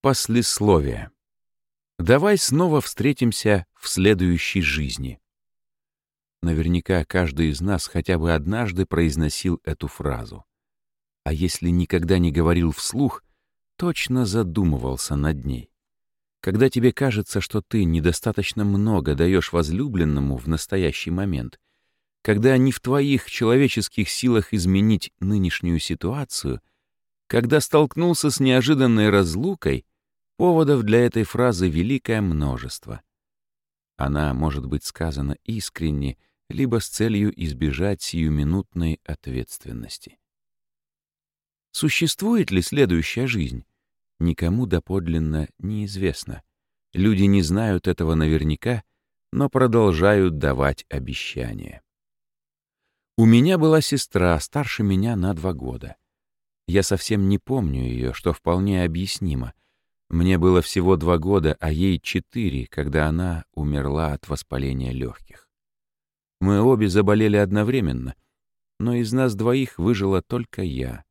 Послесловие. Давай снова встретимся в следующей жизни. Наверняка каждый из нас хотя бы однажды произносил эту фразу. А если никогда не говорил вслух, точно задумывался над ней. Когда тебе кажется, что ты недостаточно много даешь возлюбленному в настоящий момент, когда не в твоих человеческих силах изменить нынешнюю ситуацию, когда столкнулся с неожиданной разлукой, поводов для этой фразы великое множество. Она может быть сказана искренне, либо с целью избежать сиюминутной ответственности. Существует ли следующая жизнь? Никому доподлинно неизвестно. Люди не знают этого наверняка, но продолжают давать обещания. У меня была сестра, старше меня на два года. Я совсем не помню ее, что вполне объяснимо. Мне было всего два года, а ей четыре, когда она умерла от воспаления легких. Мы обе заболели одновременно, но из нас двоих выжила только я.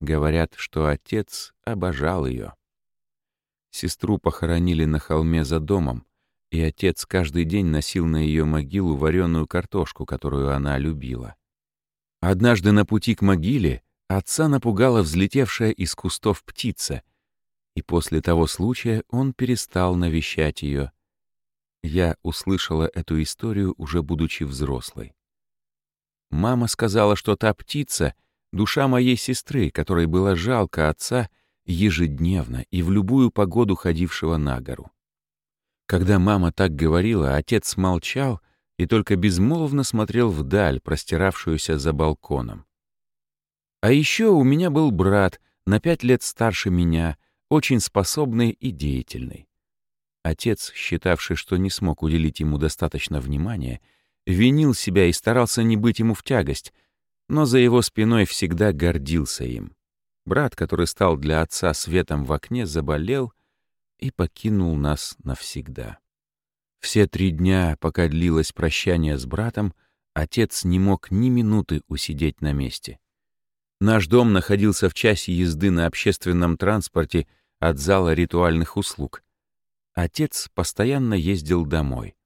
Говорят, что отец обожал ее. Сестру похоронили на холме за домом, и отец каждый день носил на ее могилу вареную картошку, которую она любила. Однажды на пути к могиле отца напугала взлетевшая из кустов птица, и после того случая он перестал навещать ее — я услышала эту историю, уже будучи взрослой. Мама сказала, что та птица — душа моей сестры, которой было жалко отца ежедневно и в любую погоду ходившего на гору. Когда мама так говорила, отец молчал и только безмолвно смотрел вдаль, простиравшуюся за балконом. А еще у меня был брат, на пять лет старше меня, очень способный и деятельный. Отец, считавший, что не смог уделить ему достаточно внимания, винил себя и старался не быть ему в тягость, но за его спиной всегда гордился им. Брат, который стал для отца светом в окне, заболел и покинул нас навсегда. Все три дня, пока длилось прощание с братом, отец не мог ни минуты усидеть на месте. Наш дом находился в часе езды на общественном транспорте от зала ритуальных услуг — Отец постоянно ездил домой.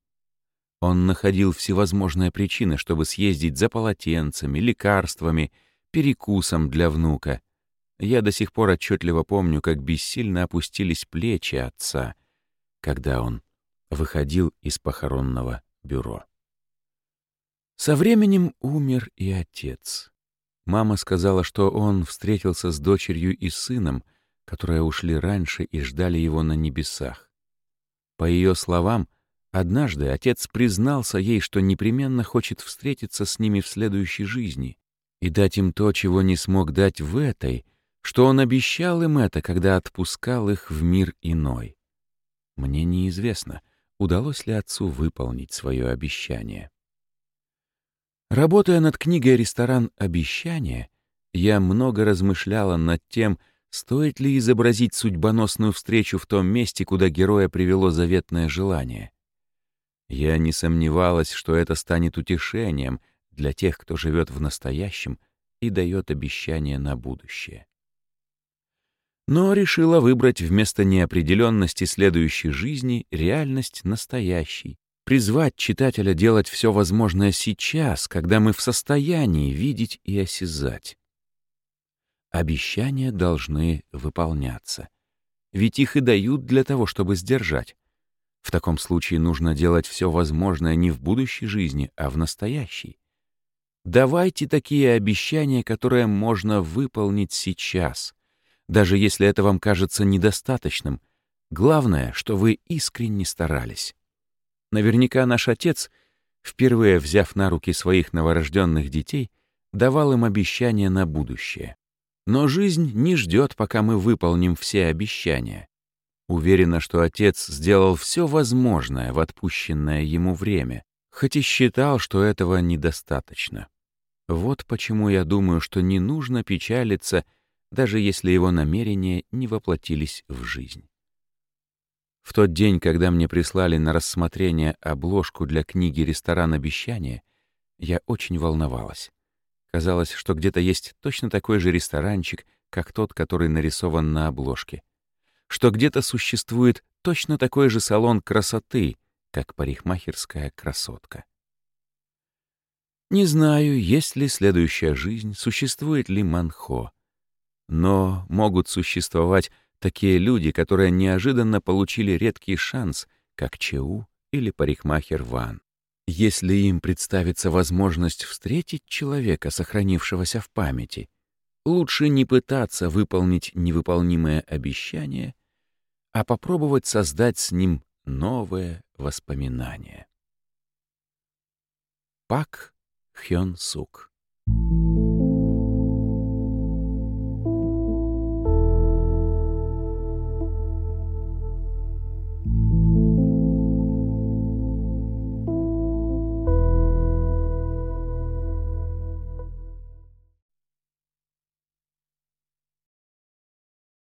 Он находил всевозможные причины, чтобы съездить за полотенцами, лекарствами, перекусом для внука. Я до сих пор отчетливо помню, как бессильно опустились плечи отца, когда он выходил из похоронного бюро. Со временем умер и отец. Мама сказала, что он встретился с дочерью и сыном, которые ушли раньше и ждали его на небесах. По ее словам, однажды отец признался ей, что непременно хочет встретиться с ними в следующей жизни и дать им то, чего не смог дать в этой, что он обещал им это, когда отпускал их в мир иной. Мне неизвестно, удалось ли отцу выполнить свое обещание. Работая над книгой «Ресторан обещания», я много размышляла над тем, Стоит ли изобразить судьбоносную встречу в том месте, куда героя привело заветное желание? Я не сомневалась, что это станет утешением для тех, кто живет в настоящем и дает обещания на будущее. Но решила выбрать вместо неопределенности следующей жизни реальность настоящей, призвать читателя делать все возможное сейчас, когда мы в состоянии видеть и осязать. Обещания должны выполняться. Ведь их и дают для того, чтобы сдержать. В таком случае нужно делать все возможное не в будущей жизни, а в настоящей. Давайте такие обещания, которые можно выполнить сейчас, даже если это вам кажется недостаточным. Главное, что вы искренне старались. Наверняка наш отец, впервые взяв на руки своих новорожденных детей, давал им обещания на будущее. Но жизнь не ждет, пока мы выполним все обещания. Уверена, что отец сделал все возможное в отпущенное ему время, хоть и считал, что этого недостаточно. Вот почему я думаю, что не нужно печалиться, даже если его намерения не воплотились в жизнь. В тот день, когда мне прислали на рассмотрение обложку для книги «Ресторан обещания», я очень волновалась. Казалось, что где-то есть точно такой же ресторанчик, как тот, который нарисован на обложке. что где-то существует точно такой же салон красоты, как парикмахерская красотка. Не знаю, есть ли следующая жизнь, существует ли Манхо. Но могут существовать такие люди, которые неожиданно получили редкий шанс, как Чеу или парикмахер Ван. Если им представится возможность встретить человека, сохранившегося в памяти, лучше не пытаться выполнить невыполнимое обещание, а попробовать создать с ним новое воспоминание. Пак Хён Сук. Thank you.